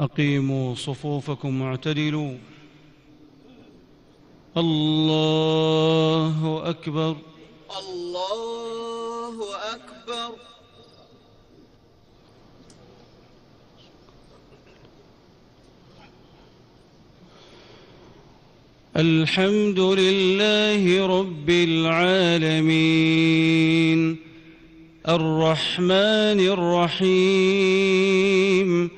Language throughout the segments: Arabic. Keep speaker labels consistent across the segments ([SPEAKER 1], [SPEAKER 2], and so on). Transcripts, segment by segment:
[SPEAKER 1] أقيموا صفوفكم واعتدلوا. الله أكبر.
[SPEAKER 2] الله أكبر.
[SPEAKER 1] الحمد لله رب العالمين. الرحمن الرحيم.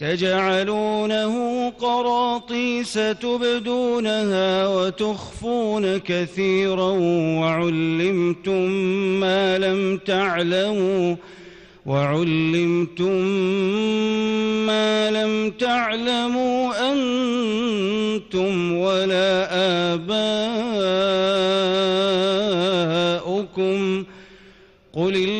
[SPEAKER 1] تجعلونه قراطيس تبدونها وتخفون كثيرا وعلمتم ما لم تعلموا وعلمتم ما لم تعلموا أنتم ولا آباؤكم قل الله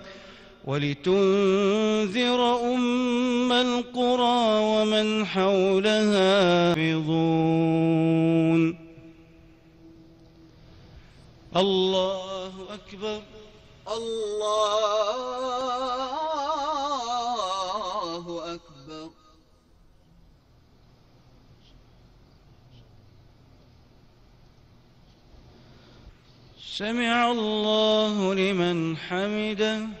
[SPEAKER 1] ولتنذر أم القرى ومن حولها حافظون. الله أكبر.
[SPEAKER 2] الله أكبر.
[SPEAKER 1] سمع الله لمن حمده.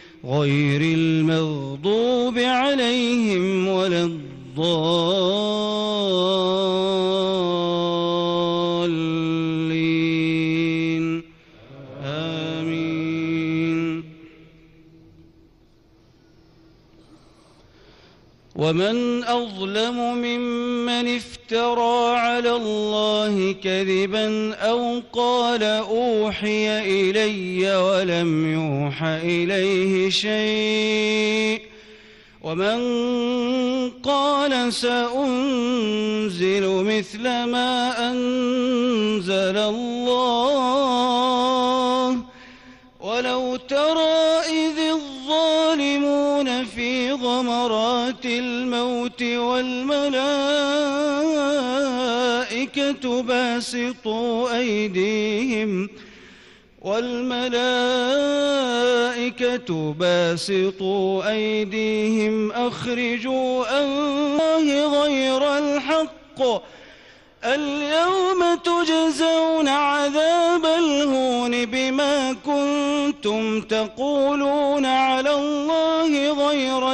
[SPEAKER 1] غير المغضوب عليهم ولا الضالين. آمين. ومن أظلم ممن افترى على الله كذبا أو قال أوحي إلي ولم يوح إليه شيء ومن قال سأنزل مثل ما أنزل الله غمرات الموت والملائكة باسطوا أيديهم والملائكة باسطوا أيديهم أخرجوا الله غير الحق اليوم تجزون عذاب الهون بما كنتم تقولون على الله غير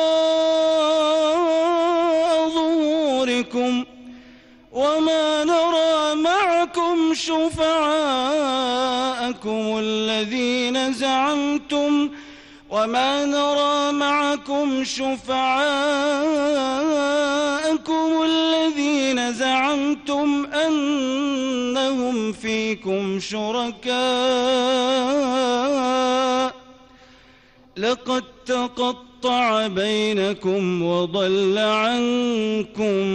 [SPEAKER 1] شفعاءكم الذين زعمتم وما نرى معكم شفعاءكم الذين زعمتم أنهم فيكم شركاء. لقد تقطع بينكم وضل عنكم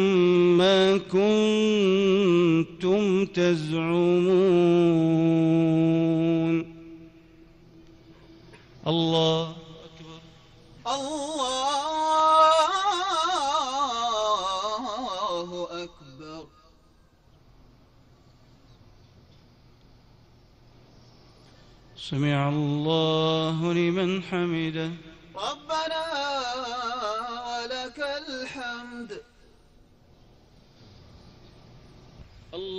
[SPEAKER 1] ما كنتم تزعمون. الله أكبر.
[SPEAKER 2] الله أكبر.
[SPEAKER 1] سمع الله لمن حمده.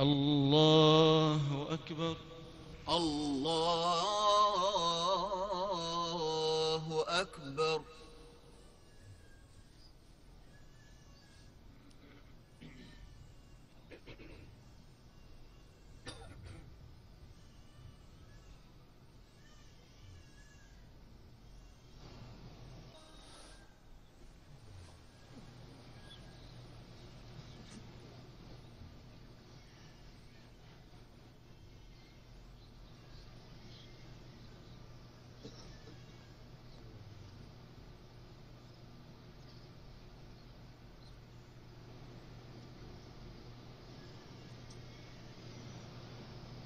[SPEAKER 1] الله أكبر.
[SPEAKER 2] الله أكبر.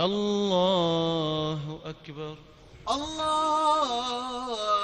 [SPEAKER 1] الله أكبر.
[SPEAKER 2] الله